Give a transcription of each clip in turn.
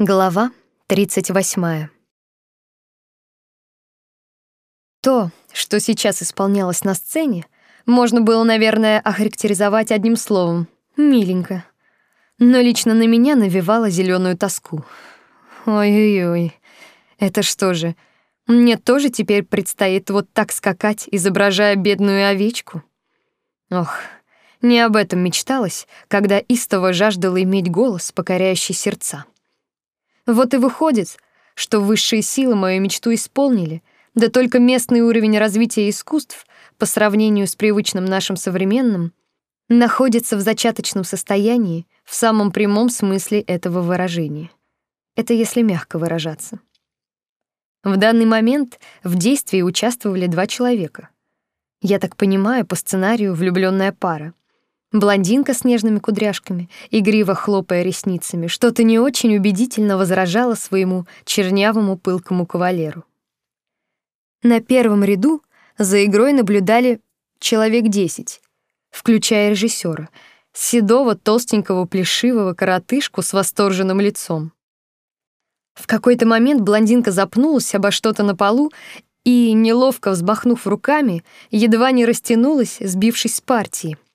Глава 38. То, что сейчас исполнялось на сцене, можно было, наверное, охарактеризовать одним словом — миленько. Но лично на меня навевало зеленую тоску. Ой-ой-ой, это что же, мне тоже теперь предстоит вот так скакать, изображая бедную овечку? Ох, не об этом мечталось, когда истово жаждала иметь голос, покоряющий сердца. Вот и выходит, что высшие силы мою мечту исполнили, да только местный уровень развития искусств по сравнению с привычным нашим современным находится в зачаточном состоянии в самом прямом смысле этого выражения. Это если мягко выражаться. В данный момент в действии участвовали два человека. Я так понимаю, по сценарию влюбленная пара. Блондинка с нежными кудряшками, игриво хлопая ресницами, что-то не очень убедительно возражала своему чернявому пылкому кавалеру. На первом ряду за игрой наблюдали человек десять, включая режиссера, седого, толстенького, плешивого коротышку с восторженным лицом. В какой-то момент блондинка запнулась обо что-то на полу и, неловко взмахнув руками, едва не растянулась, сбившись с партии —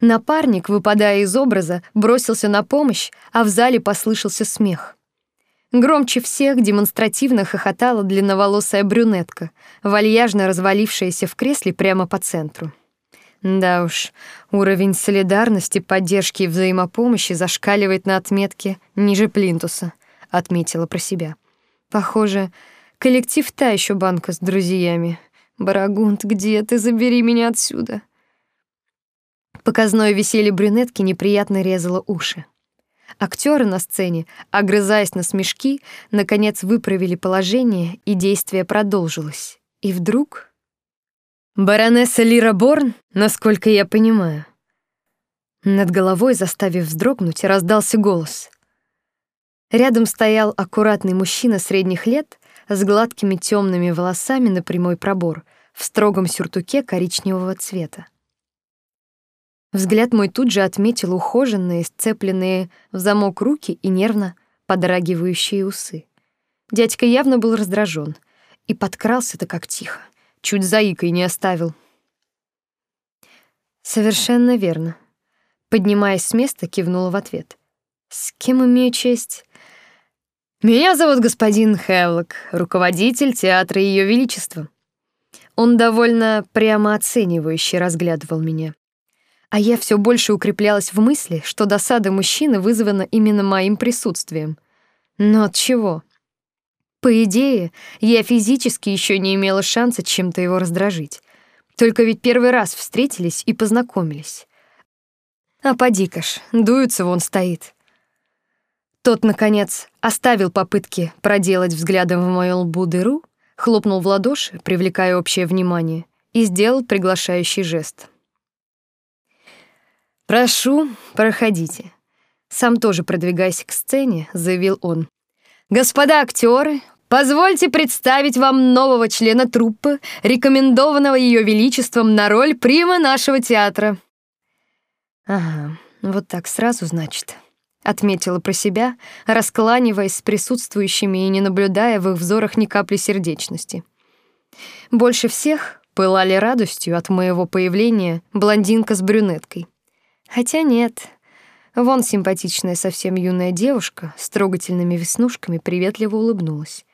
Напарник, выпадая из образа, бросился на помощь, а в зале послышался смех. Громче всех демонстративно хохотала длинноволосая брюнетка, вальяжно развалившаяся в кресле прямо по центру. Да уж, уровень солидарности, поддержки и взаимопомощи зашкаливает на отметке ниже плинтуса, отметила про себя. Похоже, коллектив та еще банка с друзьями. Барагунд, где ты? Забери меня отсюда. Показное веселье брюнетки неприятно резало уши. Актеры на сцене, огрызаясь на смешки, наконец выправили положение, и действие продолжилось. И вдруг... «Баронесса Лира Борн, насколько я понимаю». Над головой, заставив вздрогнуть, раздался голос. Рядом стоял аккуратный мужчина средних лет с гладкими темными волосами на прямой пробор, в строгом сюртуке коричневого цвета. Взгляд мой тут же отметил ухоженные, сцепленные в замок руки и нервно подрагивающие усы. Дядька явно был раздражен и подкрался-то как тихо, чуть заикой не оставил. Совершенно верно. Поднимаясь с места, кивнула в ответ. С кем имею честь? Меня зовут господин Хевлок, руководитель театра Ее Величества. Он довольно прямо оценивающе разглядывал меня. А я все больше укреплялась в мысли, что досада мужчины вызвана именно моим присутствием. Но от чего? По идее, я физически еще не имела шанса чем-то его раздражить. Только ведь первый раз встретились и познакомились. А поди-ка ж, дуется вон стоит. Тот, наконец, оставил попытки проделать взглядом в мою лбу дыру, хлопнул в ладоши, привлекая общее внимание, и сделал приглашающий жест. «Прошу, проходите». Сам тоже продвигаясь к сцене, заявил он. «Господа актеры, позвольте представить вам нового члена труппы, рекомендованного Ее Величеством на роль прима нашего театра». «Ага, вот так сразу, значит», — отметила про себя, раскланиваясь с присутствующими и не наблюдая в их взорах ни капли сердечности. Больше всех пылали радостью от моего появления блондинка с брюнеткой — Хотя нет. Вон симпатичная совсем юная девушка с трогательными веснушками приветливо улыбнулась.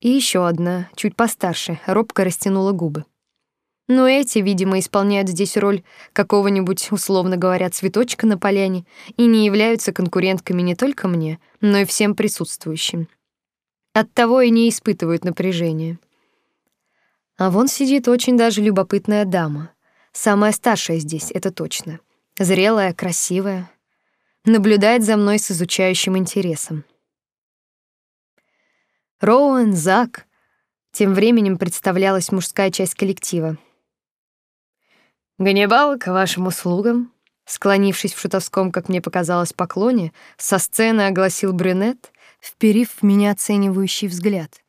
И еще одна, чуть постарше, робко растянула губы. Но эти, видимо, исполняют здесь роль какого-нибудь, условно говоря, цветочка на поляне и не являются конкурентками не только мне, но и всем присутствующим. Оттого и не испытывают напряжения. А вон сидит очень даже любопытная дама. Самая старшая здесь, это точно — зрелая, красивая, наблюдает за мной с изучающим интересом. Роуэн, Зак. Тем временем представлялась мужская часть коллектива. «Ганнибал, к вашим услугам», склонившись в шутовском, как мне показалось, поклоне, со сцены огласил брюнет, вперив в меня оценивающий взгляд.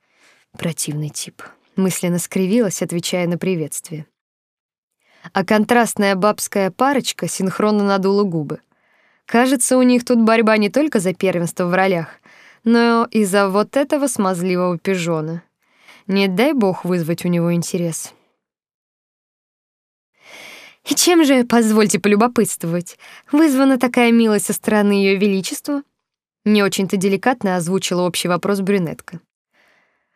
Противный тип. Мысленно скривилась, отвечая на приветствие а контрастная бабская парочка синхронно надула губы. Кажется, у них тут борьба не только за первенство в ролях, но из-за вот этого смазливого пижона. Не дай бог вызвать у него интерес. И чем же, позвольте полюбопытствовать, вызвана такая милость со стороны Ее Величества? Не очень-то деликатно озвучила общий вопрос брюнетка.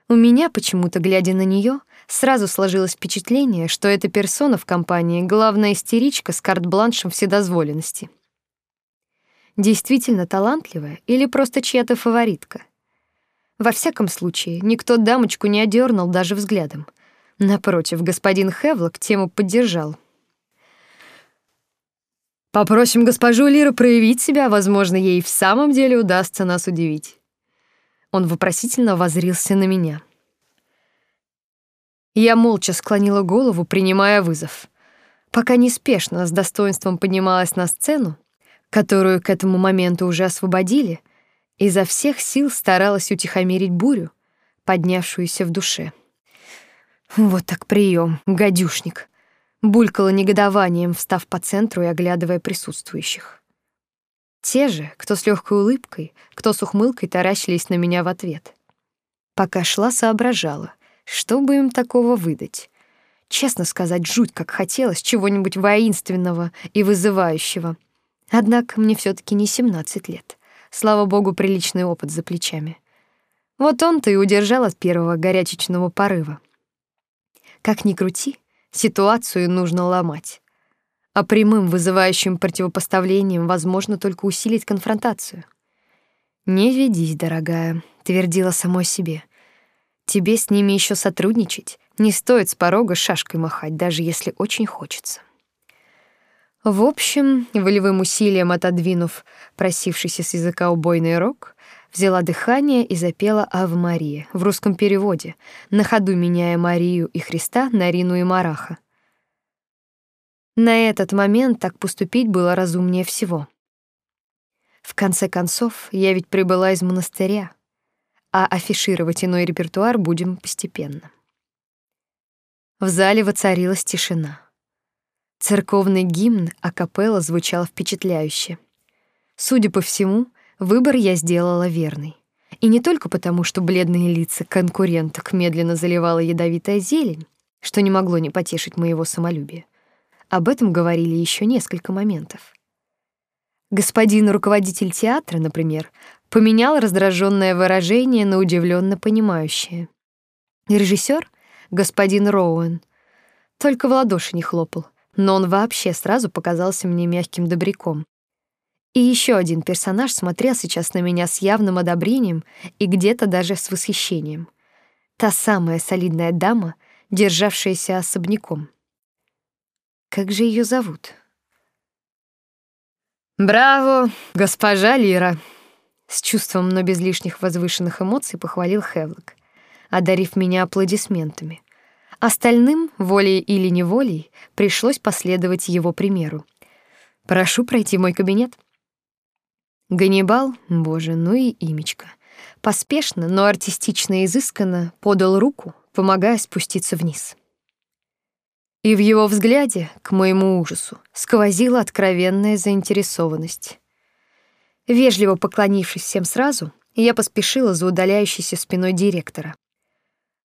У меня почему-то, глядя на нее, сразу сложилось впечатление, что эта персона в компании главная истеричка с карт-бланшем вседозволенности. Действительно талантливая или просто чья-то фаворитка? Во всяком случае, никто дамочку не одернул даже взглядом. Напротив, господин Хевлок тему поддержал — Попросим госпожу Лиру проявить себя, возможно, ей в самом деле удастся нас удивить. Он вопросительно воззрился на меня. Я молча склонила голову, принимая вызов. Пока неспешно, с достоинством поднималась на сцену, которую к этому моменту уже освободили, изо всех сил старалась утихомирить бурю, поднявшуюся в душе. Вот так прием, гадюшник булькала негодованием, встав по центру и оглядывая присутствующих. Те же, кто с легкой улыбкой, кто с ухмылкой таращились на меня в ответ. Пока шла, соображала, что бы им такого выдать. Честно сказать, жуть как хотелось чего-нибудь воинственного и вызывающего. Однако мне все таки не 17 лет. Слава богу, приличный опыт за плечами. Вот он-то и удержал от первого горячечного порыва. Как ни крути, Ситуацию нужно ломать. А прямым вызывающим противопоставлением возможно только усилить конфронтацию. «Не ведись, дорогая», — твердила самой себе. «Тебе с ними еще сотрудничать. Не стоит с порога шашкой махать, даже если очень хочется». В общем, волевым усилием отодвинув просившийся с языка убойный рог, взяла дыхание и запела Ave Мария в русском переводе, на ходу меняя Марию и Христа на Рину и Мараха. На этот момент так поступить было разумнее всего. В конце концов, я ведь прибыла из монастыря, а афишировать иной репертуар будем постепенно. В зале воцарилась тишина. Церковный гимн акапелла звучал впечатляюще. Судя по всему, Выбор я сделала верный. И не только потому, что бледные лица конкуренток медленно заливала ядовитая зелень, что не могло не потешить моего самолюбия. Об этом говорили еще несколько моментов. Господин руководитель театра, например, поменял раздраженное выражение на удивленно понимающее. Режиссер, господин Роуэн, только в ладоши не хлопал, но он вообще сразу показался мне мягким добряком, и еще один персонаж смотрел сейчас на меня с явным одобрением и где-то даже с восхищением. Та самая солидная дама, державшаяся особняком. Как же ее зовут? «Браво, госпожа Лира!» С чувством, но без лишних возвышенных эмоций похвалил Хевлок, одарив меня аплодисментами. Остальным, волей или неволей, пришлось последовать его примеру. «Прошу пройти в мой кабинет». Ганнибал, боже, ну и имечко. Поспешно, но артистично и изысканно подал руку, помогая спуститься вниз. И в его взгляде, к моему ужасу, сквозила откровенная заинтересованность. Вежливо поклонившись всем сразу, я поспешила за удаляющейся спиной директора.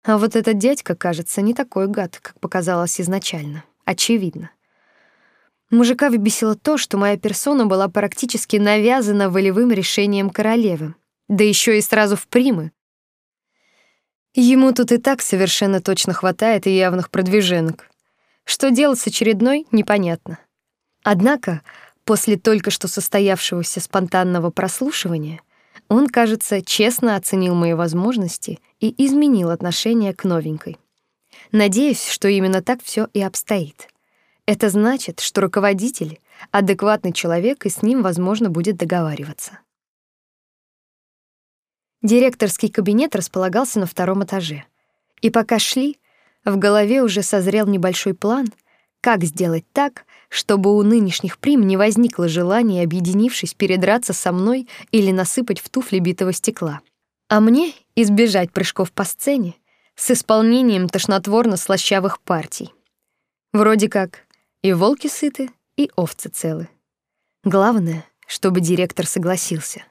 А вот этот дядька, кажется, не такой гад, как показалось изначально. Очевидно. Мужика выбесило то, что моя персона была практически навязана волевым решением королевы, да еще и сразу в примы. Ему тут и так совершенно точно хватает и явных продвиженок. Что делать с очередной, непонятно. Однако, после только что состоявшегося спонтанного прослушивания, он, кажется, честно оценил мои возможности и изменил отношение к новенькой. Надеюсь, что именно так все и обстоит. Это значит, что руководитель — адекватный человек, и с ним возможно будет договариваться. Директорский кабинет располагался на втором этаже. И пока шли, в голове уже созрел небольшой план, как сделать так, чтобы у нынешних прим не возникло желания, объединившись, передраться со мной или насыпать в туфли битого стекла. А мне избежать прыжков по сцене с исполнением тошнотворно-слащавых партий. Вроде как и волки сыты, и овцы целы. Главное, чтобы директор согласился.